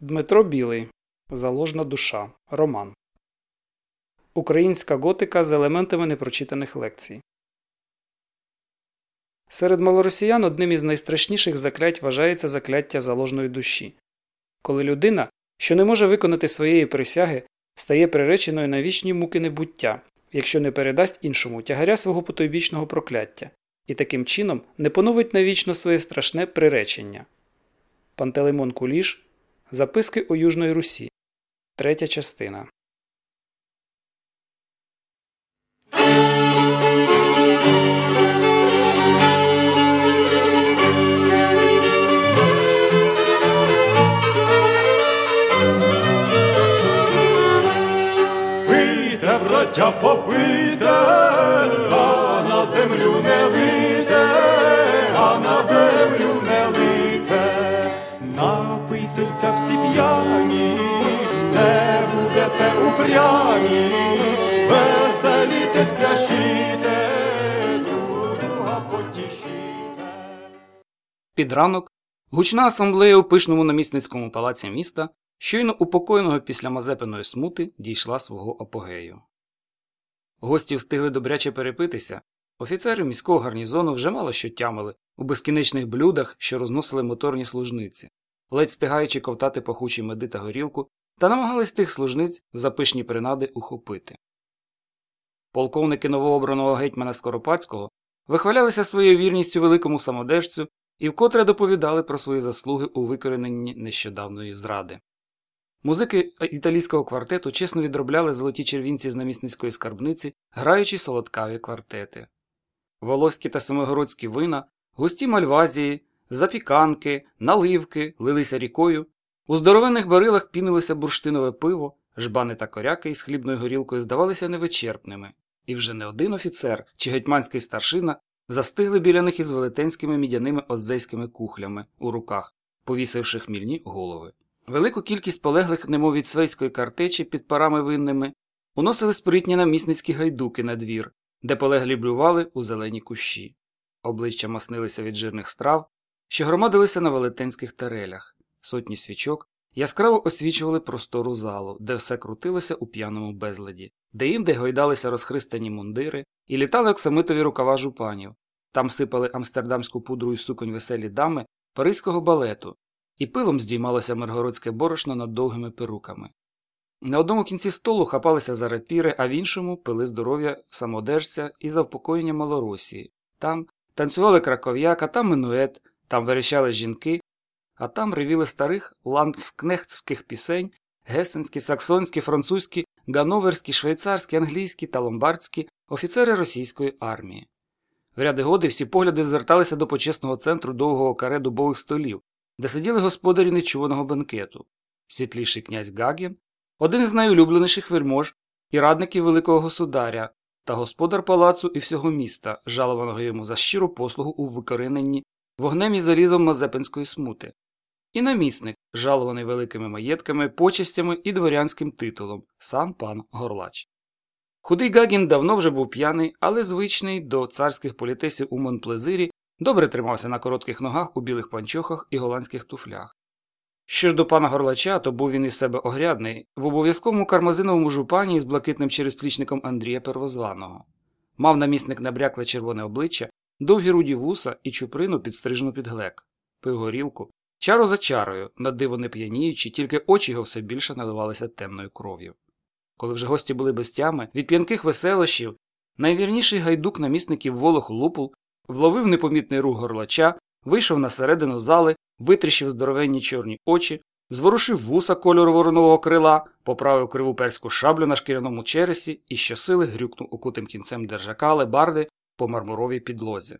Дмитро Білий. Заложна душа. Роман. Українська готика з елементами непрочитаних лекцій. Серед малоросіян одним із найстрашніших заклять вважається закляття заложної душі. Коли людина, що не може виконати своєї присяги, стає приреченою на вічні муки небуття, якщо не передасть іншому тягаря свого потойбічного прокляття, і таким чином не поновить навічно своє страшне приречення. Пантелеймон Куліш Записки у Южної Русі. Третя частина. Пийте, браття, попийте, а на землю не п'яні, не будете упрямі, веселіте, спляшіте, друга потішіте. Під ранок гучна асамблея у пишному намісницькому палаці міста, щойно упокоєного після Мазепиної смути, дійшла свого апогею. Гості встигли добряче перепитися. Офіцери міського гарнізону вже мало що тямили у безкінечних блюдах, що розносили моторні служниці, ледь встигаючи ковтати пахучі меди та горілку, та намагались тих служниць за пишні принади ухопити. Полковники новообраного гетьмана Скоропадського вихвалялися своєю вірністю великому самодержцю і вкотре доповідали про свої заслуги у викорененні нещодавної зради. Музики італійського квартету чесно відробляли золоті червінці з намісницької скарбниці, граючи солодкаві квартети. Волоські та семигородські вина, густі мальвазії, запіканки, наливки лилися рікою, у здоровенних барилах пінилося бурштинове пиво, жбани та коряки із хлібною горілкою здавалися невичерпними, і вже не один офіцер чи гетьманський старшина застигли біля них із велетенськими мідяними оззейськими кухлями у руках, повісивши хмільні голови. Велику кількість полеглих, немов від свейської картечі під парами винними, уносили спритні намісницькі гайдуки на двір, де полеглі блювали у зелені кущі. Обличчя маснилися від жирних страв, що громадилися на велетенських тарелях, сотні свічок яскраво освічували простору залу, де все крутилося у п'яному безладі, де інде гойдалися розхристані мундири і літали оксамитові рукава жупанів, там сипали амстердамську пудру і суконь веселі дами паризького балету, і пилом здіймалося миргородське борошно над довгими перуками. На одному кінці столу хапалися за рапіри, а в іншому пили здоров'я самодержця і завпокоєння Малоросії. Там танцювали краков'яка, там минует, там верещали жінки, а там ревіли старих ландскнехтських пісень, гесенські, саксонські, французькі, гановерські, швейцарські, англійські та ломбардські офіцери російської армії. В ряди годи всі погляди зверталися до почесного центру довгого каре дубових столів, де сиділи господарі нечуваного бенкету, світліший князь Гагін, один із найулюбленіших вельмож і радників Великого Государя та господар палацу і всього міста, жалованого йому за щиру послугу у викорененні вогнем і залізом Мазепинської смути, і намісник, жалований великими маєтками, почестями і дворянським титулом сан пан Горлач. Худий Гагін давно вже був п'яний, але звичний до царських політесів у Монплезирі добре тримався на коротких ногах у білих панчохах і голландських туфлях. Що ж до пана Горлача, то був він із себе огрядний, в обов'язковому кармазиновому жупані із блакитним черезплічником Андрія Первозваного. Мав намісник набрякле червоне обличчя, довгі руді вуса і чуприну підстрижену під глек, пив горілку, чару за чарою, на диво не п'яніючи, тільки очі його все більше наливалися темною кров'ю. Коли вже гості були без тями, від п'янких веселощів, найвірніший гайдук намісників Волох Лупул вловив непомітний рух горлача, вийшов на середину зали, витріщив здоровенні чорні очі, зворушив вуса кольору воронового крила, поправив криву перську шаблю на шкіряному чересі і щосили грюкнув укутим кінцем держака лебарди по мармуровій підлозі.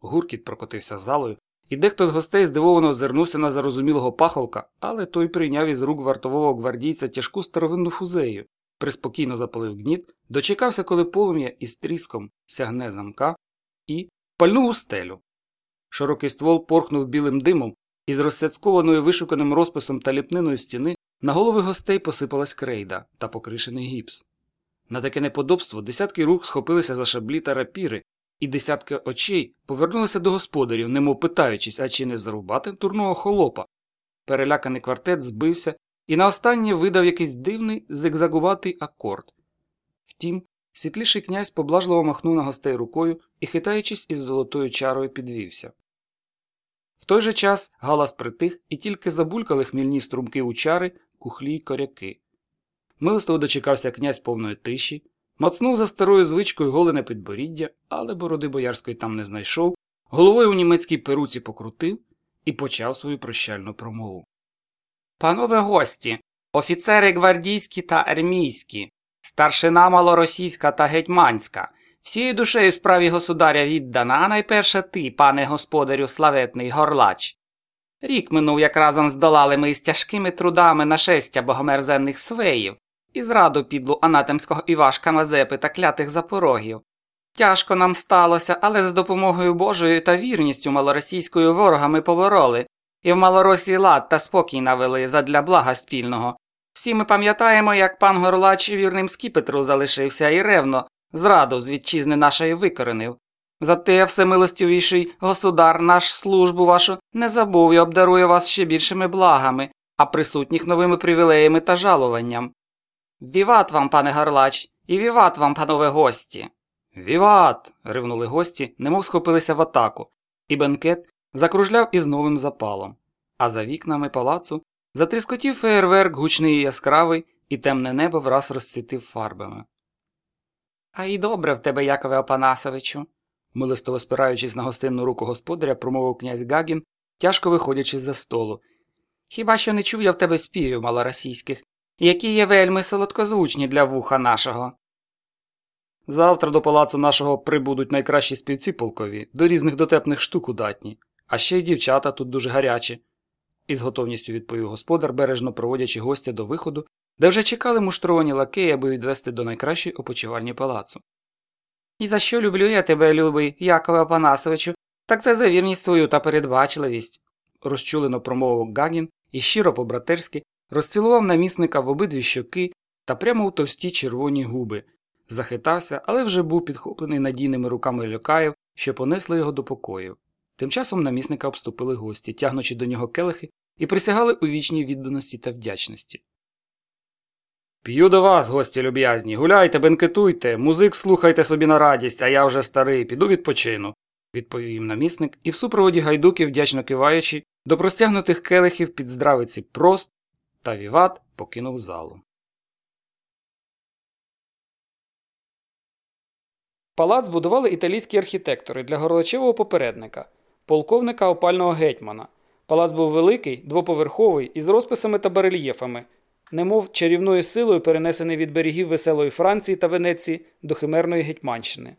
Гуркіт прокотився залою, і дехто з гостей здивовано озирнувся на зарозумілого пахолка, але той прийняв із рук вартового гвардійця тяжку старовинну фузею, приспокійно запалив гніт, дочекався, коли полум'я із тріском сягне замка, і пальнув у стелю. Широкий ствол порхнув білим димом, і з розсяцькованою вишуканим розписом та ліпниною стіни на голови гостей посипалась крейда та покришений гіпс. На таке неподобство десятки рук схопилися за шаблі та рапіри, і десятки очей повернулися до господарів, немов питаючись, а чи не зарубати турного холопа. Переляканий квартет збився і на останнє видав якийсь дивний зигзагуватий акорд. Втім, світліший князь поблажливо махнув на гостей рукою і, хитаючись із золотою чарою, підвівся. В той же час галас притих і тільки забулькали хмільні струмки у чари, кухлі й коряки. Милостиво дочекався князь повної тиші, мацнув за старою звичкою голене підборіддя, але бороди боярської там не знайшов, головою у німецькій перуці покрутив і почав свою прощальну промову. Панове гості, офіцери гвардійські та армійські, старшина малоросійська та гетьманська, всією душею справі государя віддана, а найперше ти, пане господарю, славетний горлач. Рік минув, як разом здолали ми із тяжкими трудами нашестя богомерзенних свеїв і зраду підлу анатемського Івашка Мазепи та клятих запорогів. Тяжко нам сталося, але з допомогою Божою та вірністю малоросійською ворога ми побороли, і в малоросі лад та спокій навели задля блага спільного. Всі ми пам'ятаємо, як пан Горлач вірним скіпетру залишився і ревно, зраду з вітчизни нашої викоренив. Зате всемилостивіший государ наш службу вашу не забув і обдарує вас ще більшими благами, а присутніх новими привілеями та жалуванням. Віват вам, пане Горлач, і віват вам, панове гості. Віват. ривнули гості, немов схопилися в атаку, і бенкет закружляв із новим запалом. А за вікнами палацу затріскотів феєрверк гучний і яскравий, і темне небо враз розцвітив фарбами. А й добре в тебе, Якове Опанасовичу, милистово спираючись на гостинну руку господаря, промовив князь Гагін, тяжко виходячи з за столу. Хіба що не чув я в тебе співів малоросійських, які є вельми солодкозвучні для вуха нашого. Завтра до палацу нашого прибудуть найкращі співці полкові, до різних дотепних штук удатні, а ще й дівчата тут дуже гарячі, із готовністю відповів господар, бережно проводячи гостя до виходу, де вже чекали муштровані лакеї, аби відвести до найкращої опочивальні палацу. І за що люблю я тебе, любий, Якове Апанасовичу, так це за вірність твою та передбачливість, розчулено промовив Гагін і щиро по братерськи розцілував намісника в обидві щоки та прямо в товсті червоні губи, захитався, але вже був підхоплений надійними руками льокаїв, що понесли його до покою. Тим часом намісника обступили гості, тягнучи до нього келихи, і присягали у вічній відданості та вдячності. П'ю до вас, гості люб'язні, гуляйте, бенкетуйте, музик слухайте собі на радість, а я вже старий, піду відпочину, відповів їм намісник і в супроводі гайдуків, вдячно киваючи, до простягнутих келихів під здравиці прост та віват покинув залу. Палац будували італійські архітектори для горлачевого попередника, полковника опального гетьмана. Палац був великий, двоповерховий, із розписами та барельєфами, немов чарівною силою перенесений від берегів веселої Франції та Венеції до химерної Гетьманщини.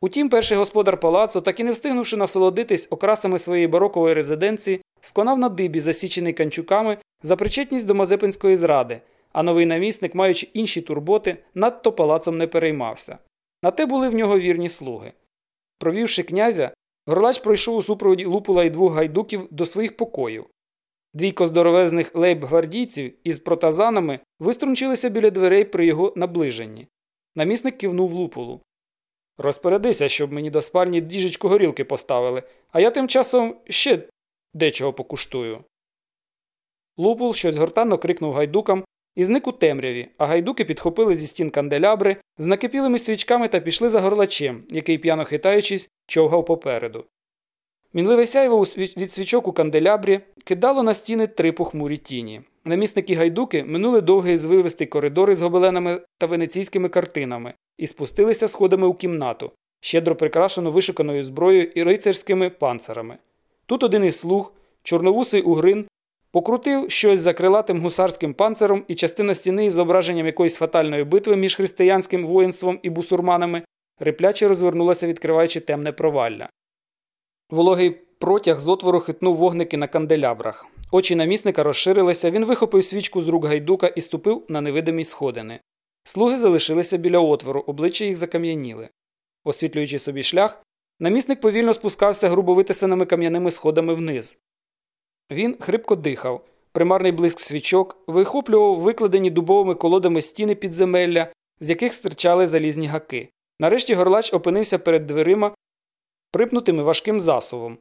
Утім, перший господар палацу, так і не встигнувши насолодитись окрасами своєї барокової резиденції, сконав на дибі, засічений канчуками, за причетність до Мазепинської зради, а новий намісник, маючи інші турботи, надто палацом не переймався. На те були в нього вірні слуги. Провівши князя, горлач пройшов у супроводі лупула і двох гайдуків до своїх покоїв. Двійко здоровезних лейб-гвардійців із протазанами виструнчилися біля дверей при його наближенні. Намісник кивнув лупулу. Розпорядися, щоб мені до спальні діжечку горілки поставили, а я тим часом ще дечого покуштую. Лупул щось гортанно крикнув гайдукам і зник у темряві, а гайдуки підхопили зі стін канделябри з накипілими свічками та пішли за горлачем, який, п'яно хитаючись, човгав попереду. Мінливе сяйво від свічок у канделябрі кидало на стіни три похмурі тіні. Намісники гайдуки минули довгий звивистий коридор із гобеленами та венеційськими картинами і спустилися сходами у кімнату, щедро прикрашену вишуканою зброєю і рицарськими панцирами. Тут один із слуг, чорновусий угрин, покрутив щось за крилатим гусарським панциром, і частина стіни із зображенням якоїсь фатальної битви між християнським воїнством і бусурманами репляче розвернулася, відкриваючи темне провалля. Вологий протяг з отвору хитнув вогники на канделябрах. Очі намісника розширилися, він вихопив свічку з рук гайдука і ступив на невидимі сходини. Слуги залишилися біля отвору, обличчя їх закам'яніли. Освітлюючи собі шлях, намісник повільно спускався грубо витисаними кам'яними сходами вниз. Він хрипко дихав, примарний блиск свічок, вихоплював викладені дубовими колодами стіни підземелля, з яких стирчали залізні гаки. Нарешті горлач опинився перед дверима, припнутими важким засувом.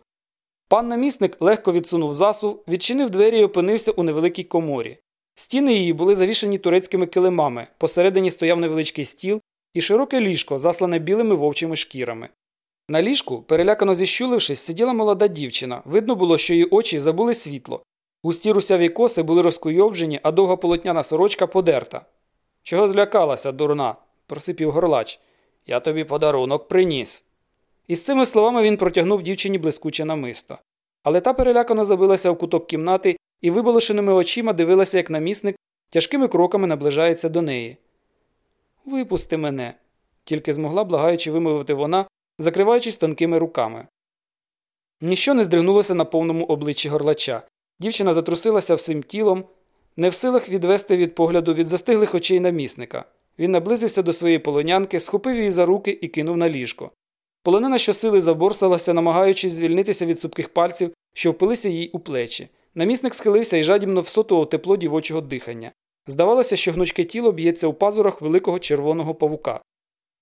Пан намісник легко відсунув засув, відчинив двері і опинився у невеликій коморі. Стіни її були завішані турецькими килимами, посередині стояв невеличкий стіл і широке ліжко, заслане білими вовчими шкірами. На ліжку, перелякано зіщулившись, сиділа молода дівчина. Видно було, що її очі забули світло. Густі русяві коси були розкуйовджені, а довга полотняна сорочка подерта. Чого злякалася, дурна? просипів горлач. Я тобі подарунок приніс. Із цими словами він протягнув дівчині блискуче намисто. Але та перелякано забилася в куток кімнати і виболошеними очима дивилася, як намісник тяжкими кроками наближається до неї. Випусти мене, тільки змогла, благаючи вимовити вона, закриваючись тонкими руками. Ніщо не здригнулося на повному обличчі горлача. Дівчина затрусилася всім тілом, не в силах відвести від погляду від застиглих очей намісника. Він наблизився до своєї полонянки, схопив її за руки і кинув на ліжко. Полонина щосили заборсалася, намагаючись звільнитися від супких пальців, що впилися їй у плечі. Намісник схилився і жадібно всотував тепло дівочого дихання. Здавалося, що гнучке тіло б'ється у пазурах великого червоного павука.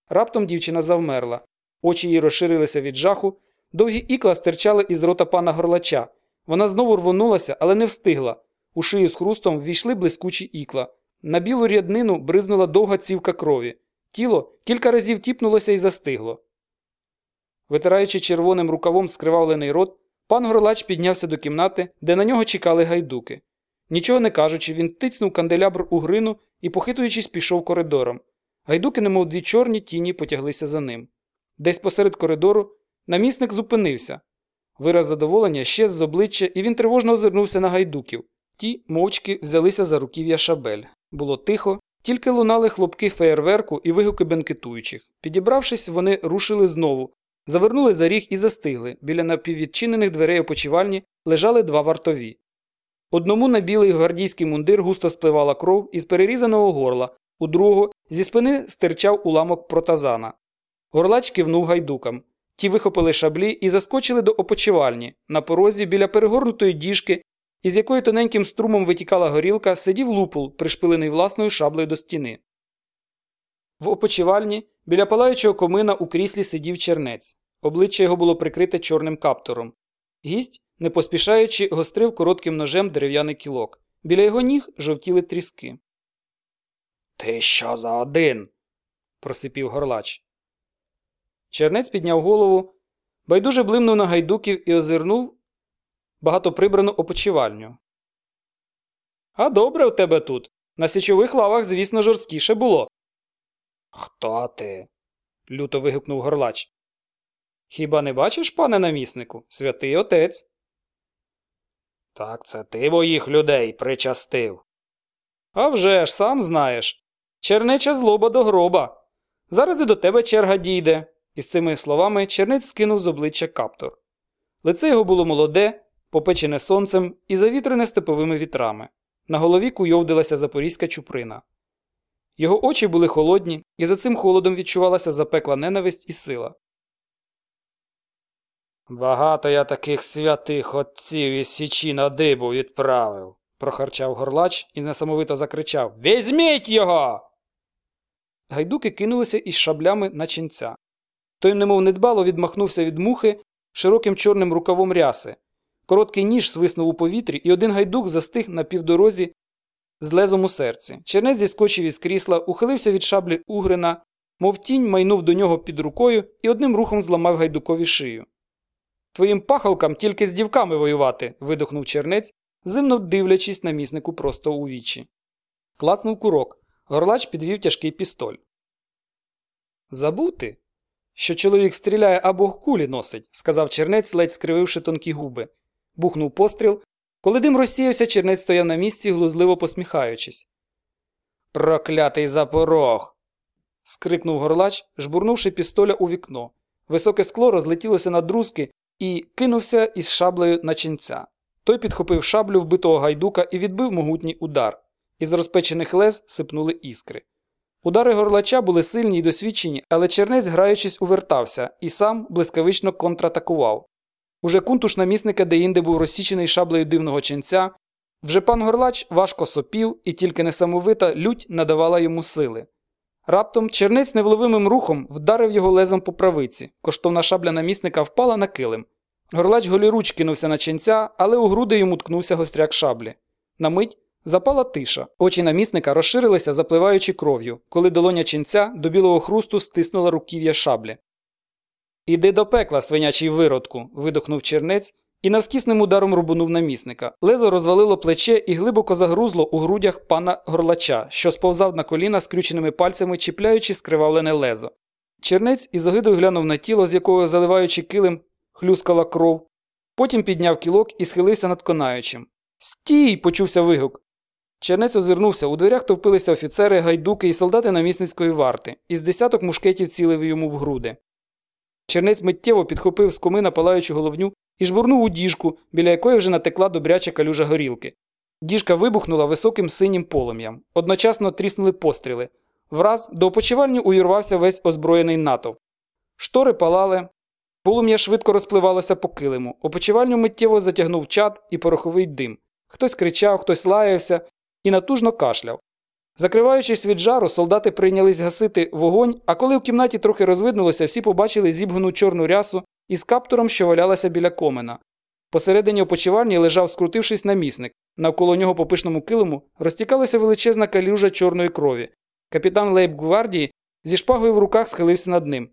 Раптом дівчина завмерла. Очі її розширилися від жаху, довгі ікла стирчали із рота пана горлача. Вона знову рвонулася, але не встигла. У шию з хрустом ввійшли блискучі ікла. На білу ряднину бризнула довга цівка крові. Тіло кілька разів тіпнулося і застигло. Витираючи червоним рукавом скривавлений рот, пан горлач піднявся до кімнати, де на нього чекали гайдуки. Нічого не кажучи, він тицнув канделябр у грину і, похитуючись, пішов коридором. Гайдуки, немов дві чорні тіні, потяглися за ним. Десь посеред коридору намісник зупинився. Вираз задоволення щез з обличчя, і він тривожно озирнувся на гайдуків. Ті мовчки взялися за руків'я шабель. Було тихо, тільки лунали хлопки феєрверку і вигуки бенкетуючих. Підібравшись, вони рушили знову, завернули за ріг і застигли. Біля напіввідчинених дверей опочивальні лежали два вартові. Одному на білий гвардійський мундир густо спливала кров із перерізаного горла, у другого зі спини стирчав уламок протазана. Горлач кивнув гайдукам. Ті вихопили шаблі і заскочили до опочивальні. На порозі біля перегорнутої діжки, із якої тоненьким струмом витікала горілка, сидів лупул, пришпилений власною шаблею до стіни. В опочивальні біля палаючого комина у кріслі сидів чернець. Обличчя його було прикрите чорним каптуром. Гість, не поспішаючи, гострив коротким ножем дерев'яний кілок. Біля його ніг жовтіли тріски. Ти що за один? просипів горлач. Чернець підняв голову, байдуже блимнув на гайдуків і озирнув багатоприбрану опочивальню. А добре в тебе тут. На січових лавах, звісно, жорсткіше було. Хто ти? люто вигукнув горлач. Хіба не бачиш, пане наміснику, святий отець? Так це ти моїх людей причастив. «А вже ж, сам знаєш. Чернеча злоба до гроба. Зараз і до тебе черга дійде. Із цими словами чернець скинув з обличчя каптор. Лице його було молоде, попечене сонцем і завітрене степовими вітрами. На голові куйовдилася запорізька чуприна. Його очі були холодні, і за цим холодом відчувалася запекла ненависть і сила. Багато я таких святих отців із січі на дибу відправив, прохарчав горлач і несамовито закричав Візьміть його. Гайдуки кинулися із шаблями на ченця. Той, немов недбало, відмахнувся від мухи широким чорним рукавом ряси. Короткий ніж свиснув у повітрі, і один гайдук застиг на півдорозі з лезом у серці. Чернець зіскочив із крісла, ухилився від шаблі Угрина, мов тінь майнув до нього під рукою і одним рухом зламав гайдукові шию. Твоїм пахолкам тільки з дівками воювати. видохнув чернець, зимно дивлячись на міснику просто у вічі. Клацнув курок. Горлач підвів тяжкий пістоль. Забув ти, що чоловік стріляє або кулі носить, сказав чернець, ледь скрививши тонкі губи. Бухнув постріл. Коли дим розсіявся, чернець стояв на місці, глузливо посміхаючись. Проклятий запорог. скрикнув горлач, жбурнувши пістоля у вікно. Високе скло розлетілося на друзки і кинувся із шаблею на ченця. Той підхопив шаблю вбитого гайдука і відбив могутній удар. Із розпечених лез сипнули іскри. Удари горлача були сильні й досвідчені, але чернець, граючись, увертався і сам блискавично контратакував. Уже кунтуш намісника деінде був розсічений шаблею дивного ченця. Вже пан горлач важко сопів, і тільки несамовита лють надавала йому сили. Раптом чернець невловимим рухом вдарив його лезом по правиці. Коштовна шабля намісника впала на килим. Горлач голіруч кинувся на ченця, але у груди йому ткнувся гостряк шаблі. На мить запала тиша. Очі намісника розширилися, запливаючи кров'ю, коли долоня ченця до білого хрусту стиснула руків'я шаблі. Іди до пекла, свинячий виродку. видохнув чернець і навскісним ударом рубунув намісника. Лезо розвалило плече і глибоко загрузло у грудях пана горлача, що сповзав на коліна скрюченими пальцями, чіпляючи скривавлене лезо. Чернець із огидою глянув на тіло, з якого, заливаючи килим, хлюскала кров. Потім підняв кілок і схилився над конаючим. Стій! почувся вигук. Чернець озирнувся, у дверях товпилися офіцери, гайдуки і солдати намісницької варти, із десяток мушкетів цілив йому в груди. Чернець миттєво підхопив з комина палаючу головню і жбурнув у діжку, біля якої вже натекла добряча калюжа горілки. Діжка вибухнула високим синім полум'ям. Одночасно тріснули постріли. Враз до опочивальні увірвався весь озброєний натовп. Штори палали, полум'я швидко розпливалося по килиму. Опочивальню миттєво затягнув чад і пороховий дим. Хтось кричав, хтось лаявся і натужно кашляв. Закриваючись від жару, солдати прийнялись гасити вогонь, а коли в кімнаті трохи розвиднулося, всі побачили зібгану чорну рясу із каптуром, що валялася біля комина. Посередині опочивальні лежав, скрутившись намісник. Навколо нього по пишному килиму розтікалася величезна калюжа чорної крові. Капітан лейб-гвардії зі шпагою в руках схилився над ним.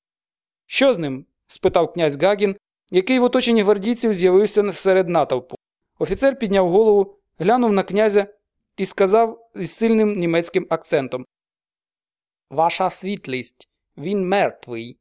Що з ним? спитав князь Гагін, який в оточенні гвардійців з'явився серед натовпу. Офіцер підняв голову, глянув на князя і сказав із сильним німецьким акцентом Ваша світлість, він мертвий.